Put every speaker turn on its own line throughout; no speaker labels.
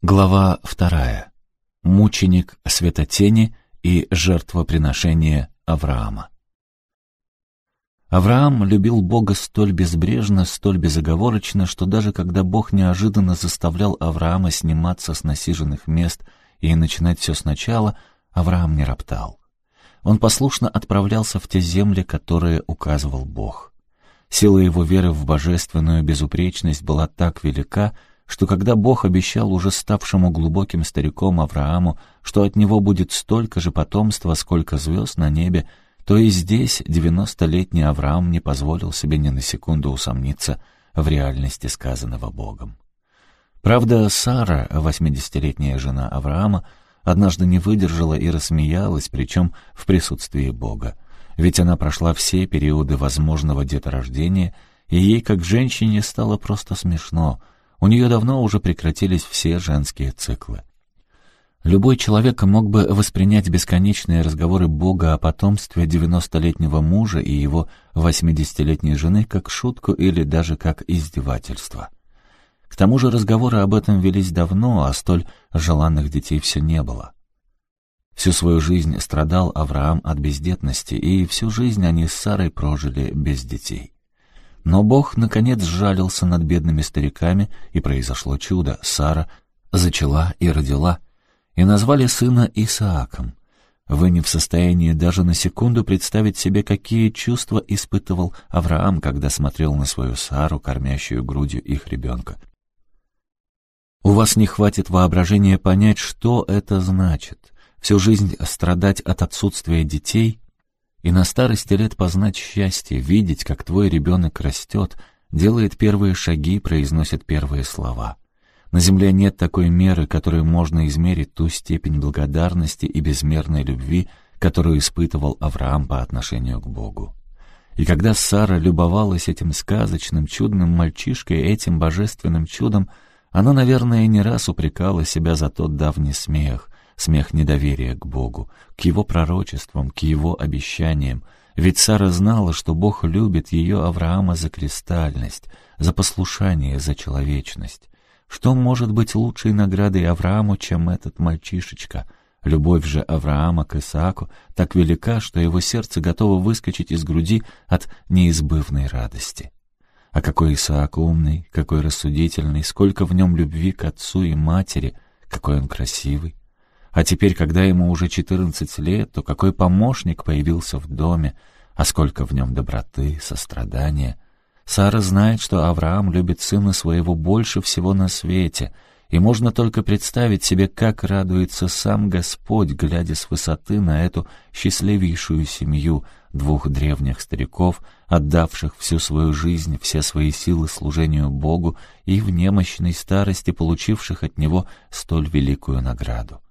Глава вторая. Мученик Светотени и жертвоприношение Авраама. Авраам любил Бога столь безбрежно, столь безоговорочно, что даже когда Бог неожиданно заставлял Авраама сниматься с насиженных мест и начинать все сначала, Авраам не роптал. Он послушно отправлялся в те земли, которые указывал Бог. Сила его веры в божественную безупречность была так велика, что когда Бог обещал уже ставшему глубоким стариком Аврааму, что от него будет столько же потомства, сколько звезд на небе, то и здесь девяностолетний Авраам не позволил себе ни на секунду усомниться в реальности сказанного Богом. Правда, Сара, восьмидесятилетняя жена Авраама, однажды не выдержала и рассмеялась, причем в присутствии Бога. Ведь она прошла все периоды возможного деторождения, и ей, как женщине, стало просто смешно — у нее давно уже прекратились все женские циклы. Любой человек мог бы воспринять бесконечные разговоры Бога о потомстве девяностолетнего мужа и его восьмидесятилетней жены как шутку или даже как издевательство. К тому же разговоры об этом велись давно, а столь желанных детей все не было. Всю свою жизнь страдал Авраам от бездетности, и всю жизнь они с Сарой прожили без детей. Но Бог, наконец, сжалился над бедными стариками, и произошло чудо. Сара зачала и родила, и назвали сына Исааком. Вы не в состоянии даже на секунду представить себе, какие чувства испытывал Авраам, когда смотрел на свою Сару, кормящую грудью их ребенка. У вас не хватит воображения понять, что это значит. Всю жизнь страдать от отсутствия детей и на старости лет познать счастье, видеть, как твой ребенок растет, делает первые шаги, произносит первые слова. На земле нет такой меры, которой можно измерить ту степень благодарности и безмерной любви, которую испытывал Авраам по отношению к Богу. И когда Сара любовалась этим сказочным, чудным мальчишкой, этим божественным чудом, она, наверное, не раз упрекала себя за тот давний смех, смех недоверия к Богу, к Его пророчествам, к Его обещаниям. Ведь Сара знала, что Бог любит ее Авраама за кристальность, за послушание, за человечность. Что может быть лучшей наградой Аврааму, чем этот мальчишечка? Любовь же Авраама к Исааку так велика, что его сердце готово выскочить из груди от неизбывной радости. А какой Исаак умный, какой рассудительный, сколько в нем любви к отцу и матери, какой он красивый. А теперь, когда ему уже четырнадцать лет, то какой помощник появился в доме, а сколько в нем доброты, сострадания. Сара знает, что Авраам любит сына своего больше всего на свете, и можно только представить себе, как радуется сам Господь, глядя с высоты на эту счастливейшую семью двух древних стариков, отдавших всю свою жизнь, все свои силы служению Богу и в немощной старости получивших от Него столь великую награду.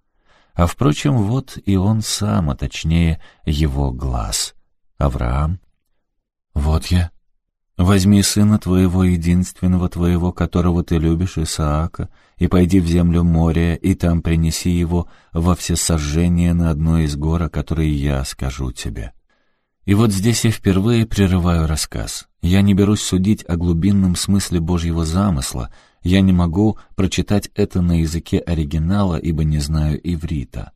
А, впрочем, вот и он сам, а точнее его глаз. Авраам. «Вот я. Возьми сына твоего, единственного твоего, которого ты любишь, Исаака, и пойди в землю моря, и там принеси его во всесожжение на одной из гор, о которой я скажу тебе». И вот здесь я впервые прерываю рассказ. Я не берусь судить о глубинном смысле Божьего замысла, я не могу прочитать это на языке оригинала, ибо не знаю иврита.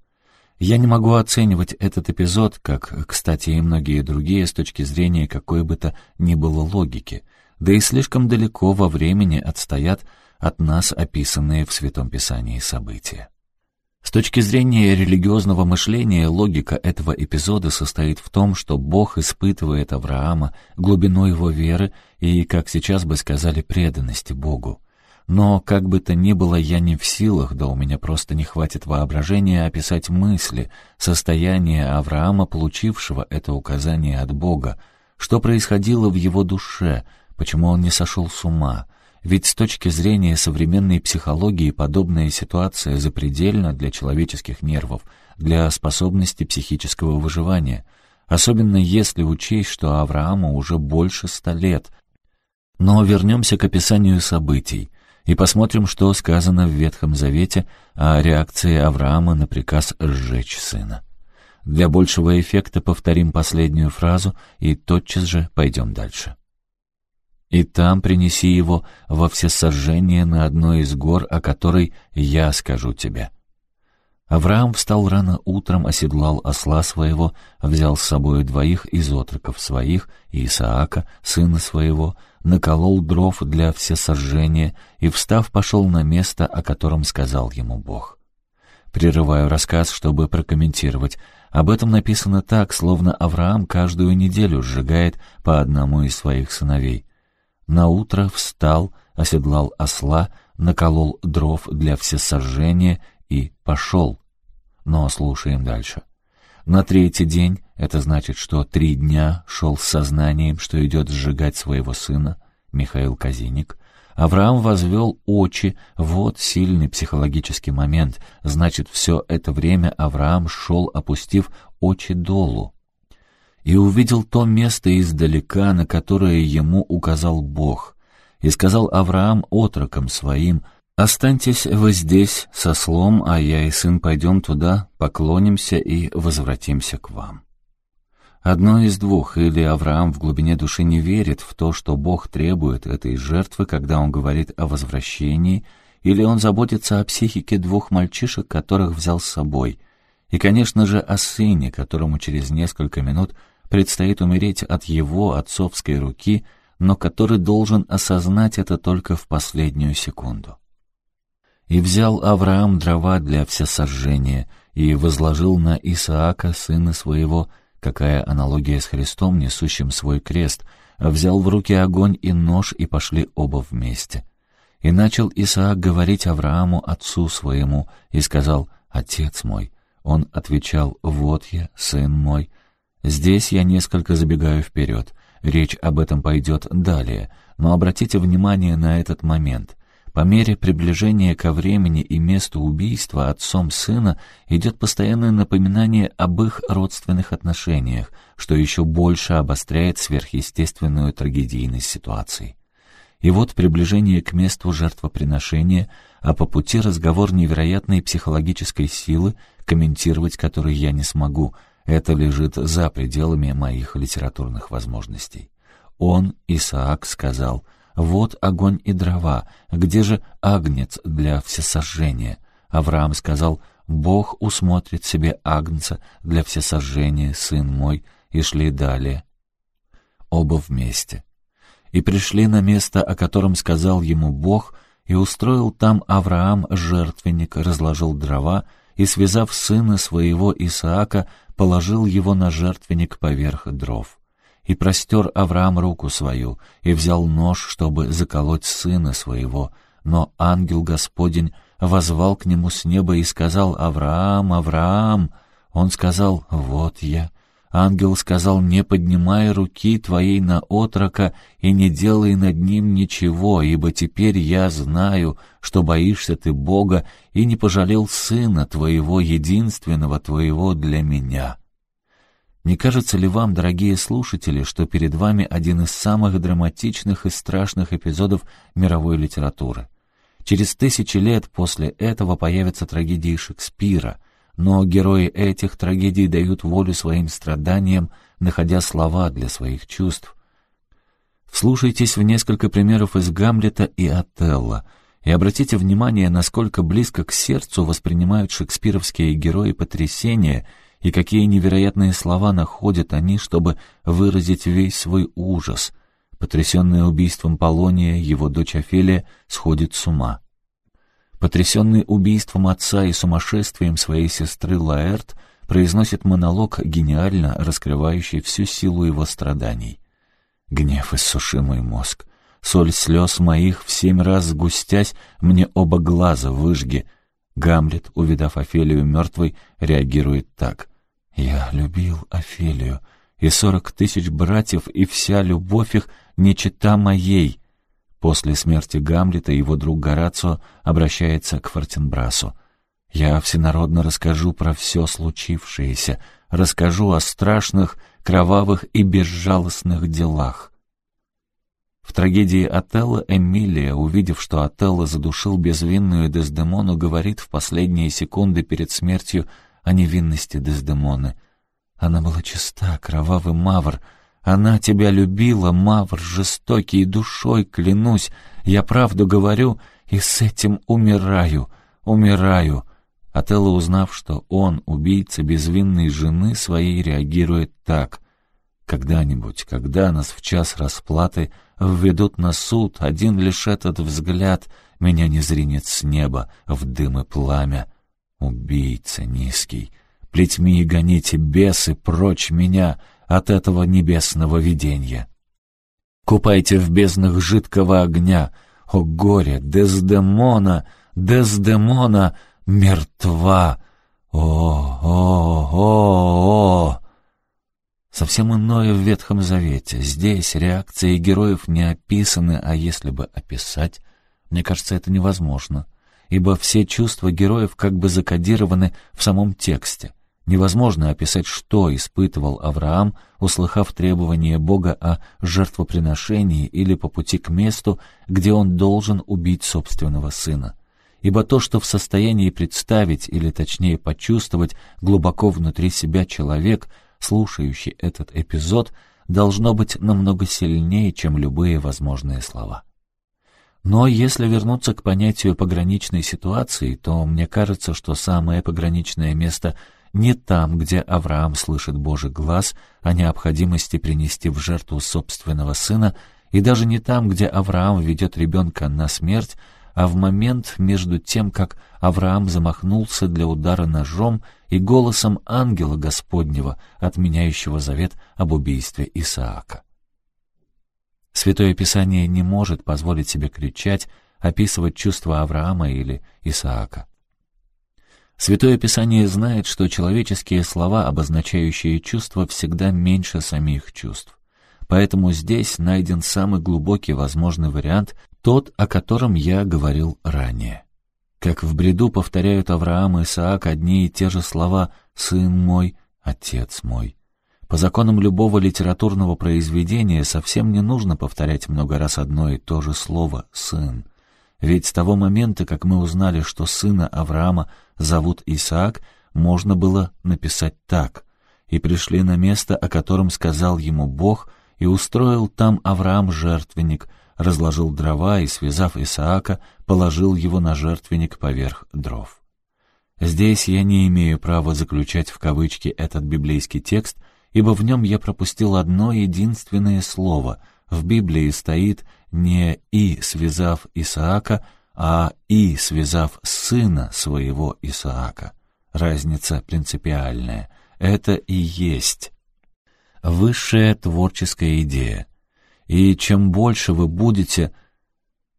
Я не могу оценивать этот эпизод, как, кстати, и многие другие, с точки зрения какой бы то ни было логики, да и слишком далеко во времени отстоят от нас описанные в Святом Писании события. С точки зрения религиозного мышления, логика этого эпизода состоит в том, что Бог испытывает Авраама глубиной его веры и, как сейчас бы сказали, преданности Богу. Но, как бы то ни было, я не в силах, да у меня просто не хватит воображения описать мысли, состояние Авраама, получившего это указание от Бога, что происходило в его душе, почему он не сошел с ума. Ведь с точки зрения современной психологии подобная ситуация запредельна для человеческих нервов, для способности психического выживания, особенно если учесть, что Аврааму уже больше ста лет. Но вернемся к описанию событий и посмотрим, что сказано в Ветхом Завете о реакции Авраама на приказ сжечь сына. Для большего эффекта повторим последнюю фразу и тотчас же пойдем дальше. и там принеси его во всесожжение на одной из гор, о которой я скажу тебе». Авраам встал рано утром, оседлал осла своего, взял с собой двоих из отроков своих Исаака, сына своего, наколол дров для всесожжения и, встав, пошел на место, о котором сказал ему Бог. Прерываю рассказ, чтобы прокомментировать. Об этом написано так, словно Авраам каждую неделю сжигает по одному из своих сыновей. Наутро встал, оседлал осла, наколол дров для всесожжения и пошел. Но слушаем дальше. На третий день, это значит, что три дня шел с сознанием, что идет сжигать своего сына, Михаил Казиник, Авраам возвел очи, вот сильный психологический момент, значит, все это время Авраам шел, опустив очи долу. И увидел то место издалека, на которое ему указал Бог. И сказал Авраам отрокам своим, «Останьтесь вы здесь со слом, а я и сын пойдем туда, поклонимся и возвратимся к вам». Одно из двух, или Авраам в глубине души не верит в то, что Бог требует этой жертвы, когда он говорит о возвращении, или он заботится о психике двух мальчишек, которых взял с собой, и, конечно же, о сыне, которому через несколько минут предстоит умереть от его отцовской руки, но который должен осознать это только в последнюю секунду. И взял Авраам дрова для всесожжения и возложил на Исаака, сына своего, Какая аналогия с Христом, несущим свой крест. Взял в руки огонь и нож, и пошли оба вместе. И начал Исаак говорить Аврааму, отцу своему, и сказал, «Отец мой». Он отвечал, «Вот я, сын мой». Здесь я несколько забегаю вперед. Речь об этом пойдет далее, но обратите внимание на этот момент. По мере приближения ко времени и месту убийства отцом сына идет постоянное напоминание об их родственных отношениях, что еще больше обостряет сверхъестественную трагедийность ситуации. И вот приближение к месту жертвоприношения, а по пути разговор невероятной психологической силы, комментировать который я не смогу, это лежит за пределами моих литературных возможностей. Он, Исаак, сказал — вот огонь и дрова, где же агнец для всесожжения? Авраам сказал, Бог усмотрит себе агнца для всесожжения, сын мой, и шли далее. Оба вместе. И пришли на место, о котором сказал ему Бог, и устроил там Авраам жертвенник, разложил дрова, и, связав сына своего Исаака, положил его на жертвенник поверх дров. И простер Авраам руку свою, и взял нож, чтобы заколоть сына своего. Но ангел Господень возвал к нему с неба и сказал, «Авраам, Авраам!» Он сказал, «Вот я». Ангел сказал, «Не поднимай руки твоей на отрока и не делай над ним ничего, ибо теперь я знаю, что боишься ты Бога и не пожалел сына твоего, единственного твоего для меня». Не кажется ли вам, дорогие слушатели, что перед вами один из самых драматичных и страшных эпизодов мировой литературы? Через тысячи лет после этого появятся трагедии Шекспира, но герои этих трагедий дают волю своим страданиям, находя слова для своих чувств. Вслушайтесь в несколько примеров из Гамлета и Отелло и обратите внимание, насколько близко к сердцу воспринимают шекспировские герои потрясения — и какие невероятные слова находят они, чтобы выразить весь свой ужас. Потрясенная убийством Полония, его дочь Офелия сходит с ума. Потрясенный убийством отца и сумасшествием своей сестры Лаэрт произносит монолог, гениально раскрывающий всю силу его страданий. Гнев иссуши мой мозг. Соль слез моих, в семь раз сгустясь, мне оба глаза выжги. Гамлет, увидав Офелию мертвой, реагирует так. Я любил Офелию, и сорок тысяч братьев, и вся любовь их не чита моей. После смерти Гамлета его друг Горацио обращается к Фортенбрасу. «Я всенародно расскажу про все случившееся, расскажу о страшных, кровавых и безжалостных делах». В трагедии Отелло Эмилия, увидев, что Отелло задушил безвинную Дездемону, говорит в последние секунды перед смертью о невинности Дездемоны. Она была чиста, кровавый мавр. Она тебя любила, Мавр, жестокий душой, клянусь. Я правду говорю и с этим умираю, умираю». Отелло, узнав, что он, убийца безвинной жены своей, реагирует так. «Когда-нибудь, когда нас в час расплаты введут на суд, один лишь этот взгляд меня не зринет с неба в дым и пламя. Убийца низкий, плетьми и гоните бесы прочь меня от этого небесного видения. Купайте в безднах жидкого огня. О горе, Дездемона, Дездемона мертва! О, о, о, о! Совсем иное в Ветхом Завете. Здесь реакции героев не описаны, а если бы описать, мне кажется, это невозможно ибо все чувства героев как бы закодированы в самом тексте. Невозможно описать, что испытывал Авраам, услыхав требование Бога о жертвоприношении или по пути к месту, где он должен убить собственного сына. Ибо то, что в состоянии представить, или точнее почувствовать глубоко внутри себя человек, слушающий этот эпизод, должно быть намного сильнее, чем любые возможные слова. Но если вернуться к понятию пограничной ситуации, то мне кажется, что самое пограничное место не там, где Авраам слышит Божий глаз о необходимости принести в жертву собственного сына, и даже не там, где Авраам ведет ребенка на смерть, а в момент между тем, как Авраам замахнулся для удара ножом и голосом ангела Господнего, отменяющего завет об убийстве Исаака. Святое Писание не может позволить себе кричать, описывать чувства Авраама или Исаака. Святое Писание знает, что человеческие слова, обозначающие чувства, всегда меньше самих чувств. Поэтому здесь найден самый глубокий возможный вариант, тот, о котором я говорил ранее. Как в бреду повторяют Авраам и Исаак одни и те же слова «сын мой», «отец мой». По законам любого литературного произведения совсем не нужно повторять много раз одно и то же слово «сын». Ведь с того момента, как мы узнали, что сына Авраама зовут Исаак, можно было написать так «И пришли на место, о котором сказал ему Бог, и устроил там Авраам жертвенник, разложил дрова и, связав Исаака, положил его на жертвенник поверх дров». Здесь я не имею права заключать в кавычки этот библейский текст — ибо в нем я пропустил одно единственное слово. В Библии стоит не «и, связав Исаака», а «и, связав сына своего Исаака». Разница принципиальная. Это и есть высшая творческая идея. И чем больше вы будете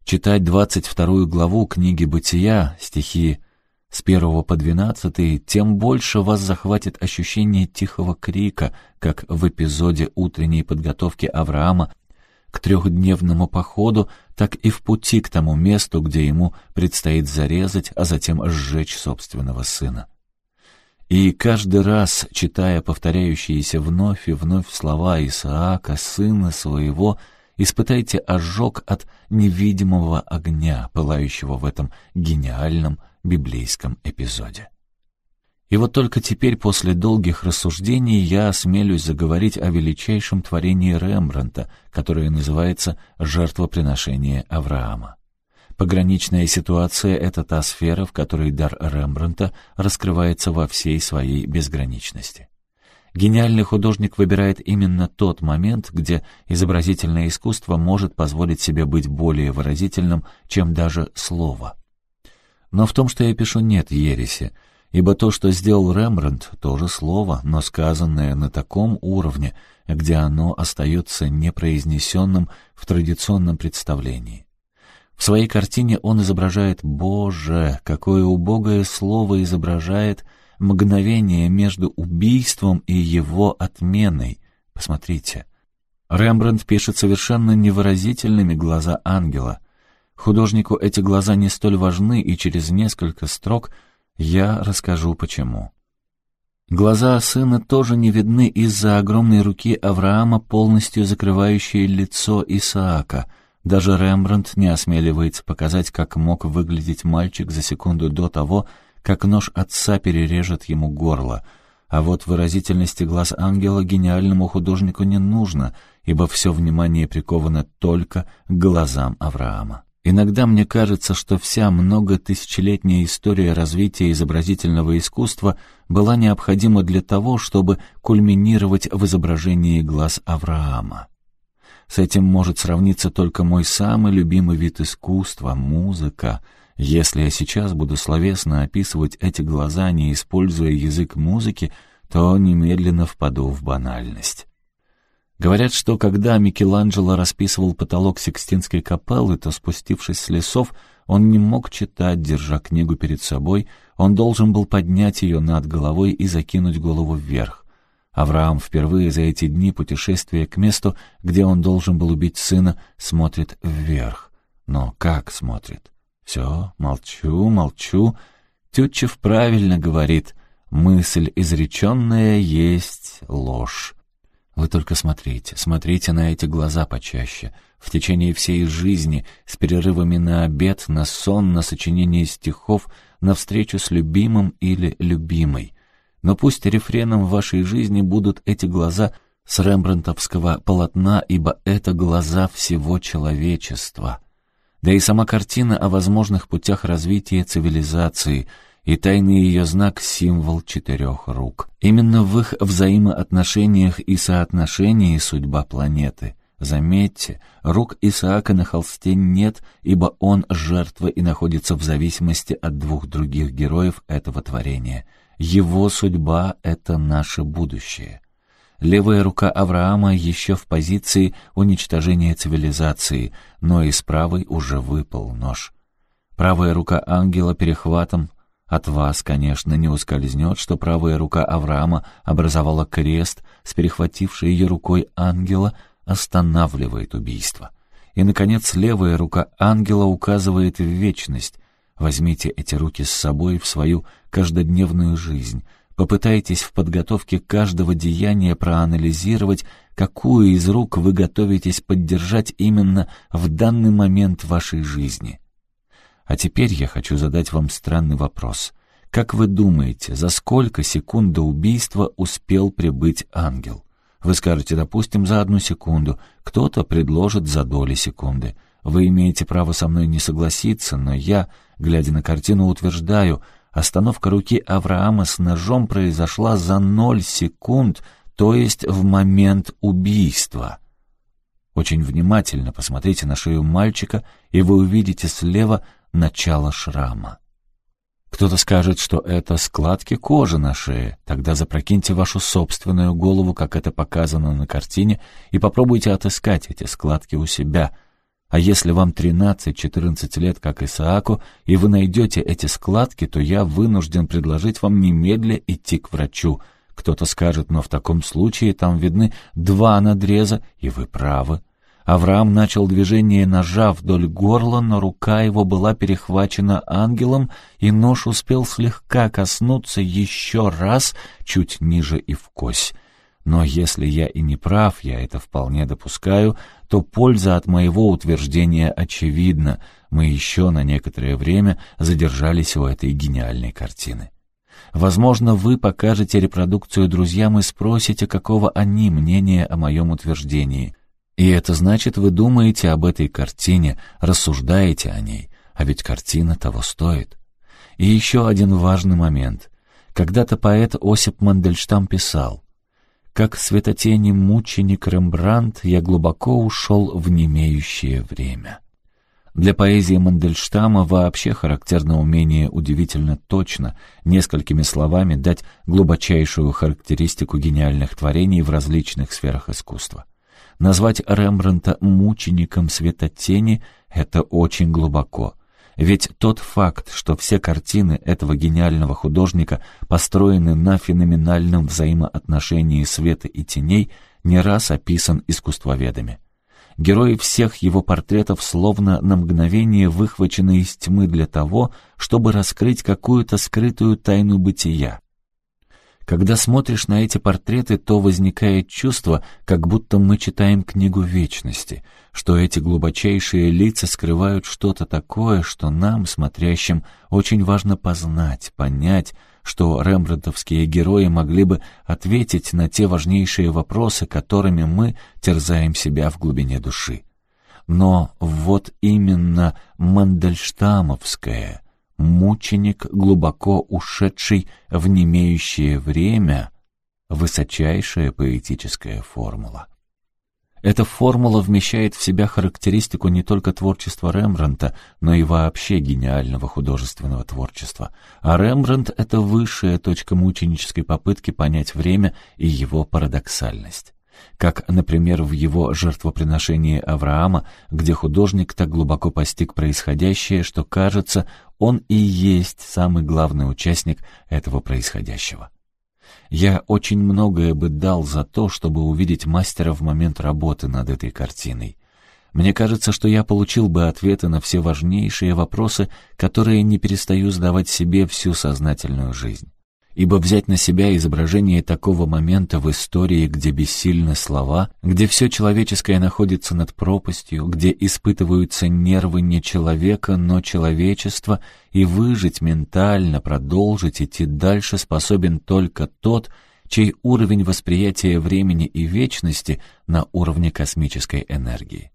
читать 22 главу книги «Бытия», стихи с первого по двенадцатый, тем больше вас захватит ощущение тихого крика, как в эпизоде утренней подготовки Авраама к трехдневному походу, так и в пути к тому месту, где ему предстоит зарезать, а затем сжечь собственного сына. И каждый раз, читая повторяющиеся вновь и вновь слова Исаака, сына своего, испытайте ожог от невидимого огня, пылающего в этом гениальном библейском эпизоде. И вот только теперь, после долгих рассуждений, я осмелюсь заговорить о величайшем творении Рембранта, которое называется «Жертвоприношение Авраама». Пограничная ситуация — это та сфера, в которой дар Рембранта раскрывается во всей своей безграничности. Гениальный художник выбирает именно тот момент, где изобразительное искусство может позволить себе быть более выразительным, чем даже слово — но в том, что я пишу, нет ереси, ибо то, что сделал Рембрандт, тоже слово, но сказанное на таком уровне, где оно остается непроизнесенным в традиционном представлении. В своей картине он изображает «Боже, какое убогое слово изображает мгновение между убийством и его отменой». Посмотрите. Рембрандт пишет совершенно невыразительными глаза ангела — Художнику эти глаза не столь важны, и через несколько строк я расскажу почему. Глаза сына тоже не видны из-за огромной руки Авраама, полностью закрывающей лицо Исаака. Даже Рембрандт не осмеливается показать, как мог выглядеть мальчик за секунду до того, как нож отца перережет ему горло. А вот выразительности глаз ангела гениальному художнику не нужно, ибо все внимание приковано только к глазам Авраама. Иногда мне кажется, что вся многотысячелетняя история развития изобразительного искусства была необходима для того, чтобы кульминировать в изображении глаз Авраама. С этим может сравниться только мой самый любимый вид искусства — музыка. Если я сейчас буду словесно описывать эти глаза, не используя язык музыки, то немедленно впаду в банальность. Говорят, что когда Микеланджело расписывал потолок Сикстинской капеллы, то, спустившись с лесов, он не мог читать, держа книгу перед собой, он должен был поднять ее над головой и закинуть голову вверх. Авраам впервые за эти дни путешествия к месту, где он должен был убить сына, смотрит вверх. Но как смотрит? Все, молчу, молчу. Тютчев правильно говорит, мысль изреченная есть ложь. Вы только смотрите, смотрите на эти глаза почаще. В течение всей жизни, с перерывами на обед, на сон, на сочинение стихов, на встречу с любимым или любимой. Но пусть рефреном вашей жизни будут эти глаза с рембрандтовского полотна, ибо это глаза всего человечества. Да и сама картина о возможных путях развития цивилизации — и тайный ее знак — символ четырех рук. Именно в их взаимоотношениях и соотношении судьба планеты. Заметьте, рук Исаака на холсте нет, ибо он жертва и находится в зависимости от двух других героев этого творения. Его судьба — это наше будущее. Левая рука Авраама еще в позиции уничтожения цивилизации, но из правой уже выпал нож. Правая рука ангела перехватом от вас, конечно, не ускользнет, что правая рука Авраама образовала крест с перехватившей ее рукой ангела, останавливает убийство. И, наконец, левая рука ангела указывает в вечность. Возьмите эти руки с собой в свою каждодневную жизнь. Попытайтесь в подготовке каждого деяния проанализировать, какую из рук вы готовитесь поддержать именно в данный момент вашей жизни. А теперь я хочу задать вам странный вопрос. Как вы думаете, за сколько секунд до убийства успел прибыть ангел? Вы скажете, допустим, за одну секунду, кто-то предложит за доли секунды. Вы имеете право со мной не согласиться, но я, глядя на картину, утверждаю, остановка руки Авраама с ножом произошла за ноль секунд, то есть в момент убийства. Очень внимательно посмотрите на шею мальчика, и вы увидите слева начало шрама. Кто-то скажет, что это складки кожи на шее. Тогда запрокиньте вашу собственную голову, как это показано на картине, и попробуйте отыскать эти складки у себя. А если вам 13-14 лет, как Исааку, и вы найдете эти складки, то я вынужден предложить вам немедля идти к врачу. Кто-то скажет, но в таком случае там видны два надреза, и вы правы. Авраам начал движение ножа вдоль горла, но рука его была перехвачена ангелом, и нож успел слегка коснуться еще раз чуть ниже и в кость. Но если я и не прав, я это вполне допускаю, то польза от моего утверждения очевидна. Мы еще на некоторое время задержались у этой гениальной картины. Возможно, вы покажете репродукцию друзьям и спросите, какого они мнения о моем утверждении — и это значит, вы думаете об этой картине, рассуждаете о ней, а ведь картина того стоит. И еще один важный момент. Когда-то поэт Осип Мандельштам писал «Как светотени мученик Рембрандт, я глубоко ушел в немеющее время». Для поэзии Мандельштама вообще характерно умение удивительно точно, несколькими словами дать глубочайшую характеристику гениальных творений в различных сферах искусства. Назвать Рембрандта мучеником светотени — это очень глубоко. Ведь тот факт, что все картины этого гениального художника построены на феноменальном взаимоотношении света и теней, не раз описан искусствоведами. Герои всех его портретов словно на мгновение выхвачены из тьмы для того, чтобы раскрыть какую-то скрытую тайну бытия. Когда смотришь на эти портреты, то возникает чувство, как будто мы читаем книгу вечности, что эти глубочайшие лица скрывают что-то такое, что нам, смотрящим, очень важно познать, понять, что рембрандтовские герои могли бы ответить на те важнейшие вопросы, которыми мы терзаем себя в глубине души. Но вот именно Мандельштамовская, мученик, глубоко ушедший в немеющее время, высочайшая поэтическая формула. Эта формула вмещает в себя характеристику не только творчества Рембрандта, но и вообще гениального художественного творчества. А Рембрандт — это высшая точка мученической попытки понять время и его парадоксальность. Как, например, в его жертвоприношении Авраама, где художник так глубоко постиг происходящее, что, кажется, он и есть самый главный участник этого происходящего. Я очень многое бы дал за то, чтобы увидеть мастера в момент работы над этой картиной. Мне кажется, что я получил бы ответы на все важнейшие вопросы, которые не перестаю задавать себе всю сознательную жизнь ибо взять на себя изображение такого момента в истории, где бессильны слова, где все человеческое находится над пропастью, где испытываются нервы не человека, но человечества, и выжить ментально, продолжить идти дальше способен только тот, чей уровень восприятия времени и вечности на уровне космической энергии.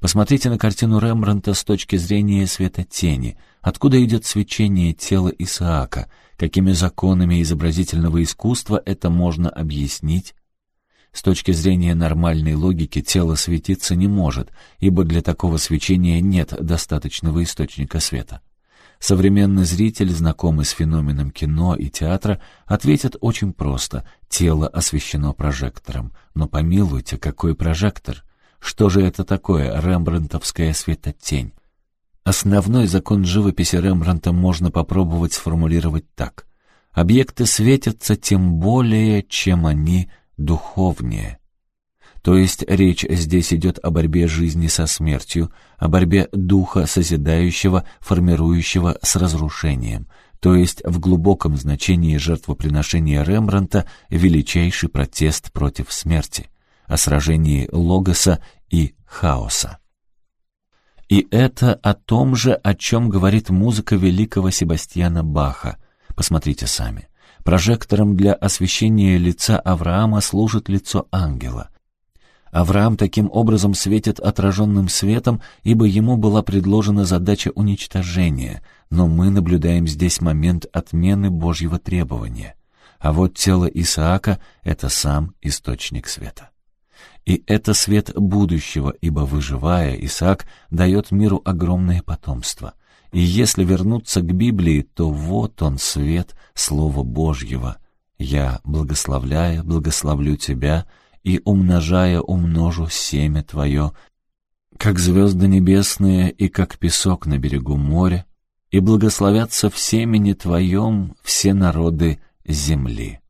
Посмотрите на картину Рембрандта с точки зрения света-тени. Откуда идет свечение тела Исаака — какими законами изобразительного искусства это можно объяснить? С точки зрения нормальной логики тело светиться не может, ибо для такого свечения нет достаточного источника света. Современный зритель, знакомый с феноменом кино и театра, ответит очень просто — тело освещено прожектором. Но помилуйте, какой прожектор? Что же это такое рембрандтовская светотень? Основной закон живописи Рембрандта можно попробовать сформулировать так. Объекты светятся тем более, чем они духовнее. То есть речь здесь идет о борьбе жизни со смертью, о борьбе духа созидающего, формирующего с разрушением, то есть в глубоком значении жертвоприношения Рембрандта величайший протест против смерти, о сражении логоса и хаоса. И это о том же, о чем говорит музыка великого Себастьяна Баха. Посмотрите сами. Прожектором для освещения лица Авраама служит лицо ангела. Авраам таким образом светит отраженным светом, ибо ему была предложена задача уничтожения, но мы наблюдаем здесь момент отмены Божьего требования. А вот тело Исаака — это сам источник света. И это свет будущего, ибо, выживая, Исаак дает миру огромное потомство. И если вернуться к Библии, то вот он, свет Слова Божьего. «Я, благословляя, благословлю тебя, и, умножая, умножу семя твое, как звезды небесные и как песок на берегу моря, и благословятся в семени твоем все народы земли».